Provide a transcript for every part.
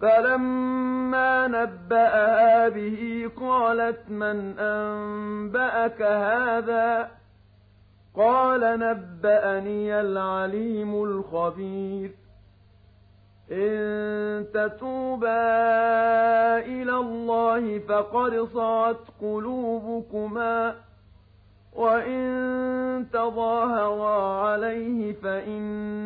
فلما نبأها به قالت من أنبأك هذا؟ قال نبأني العليم الخبير. إن تتوبا إلى الله فقد صعت قلوبكما. وإن تظاهرا عليه فإن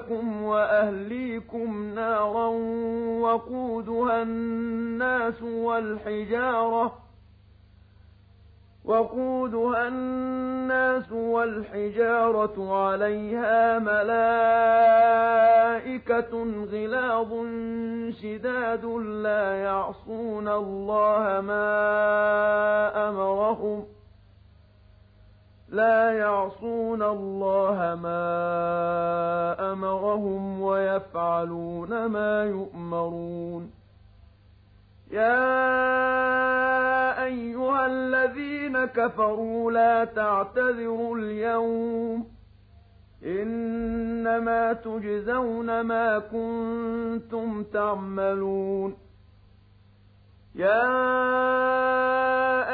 أنفسكم وأهليكم نارا وقودها الناس والحجارة وقودها الناس والحجارة عليها ملائكة غلاظ شداد لا يعصون الله ما أمرهم لا يعصون الله ما أمرهم ويفعلون ما يؤمرون. يا أيها الذين كفروا لا تعتذروا اليوم. إنما تجزون ما كنتم تعملون. يا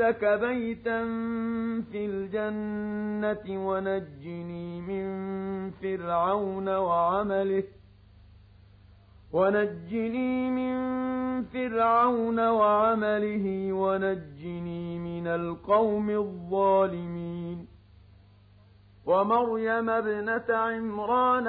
عندك بيتا في الجنة ونجني من فرعون وعمله ونجني من فرعون وعمله ونجني من القوم الظالمين ومريم ابنة عمران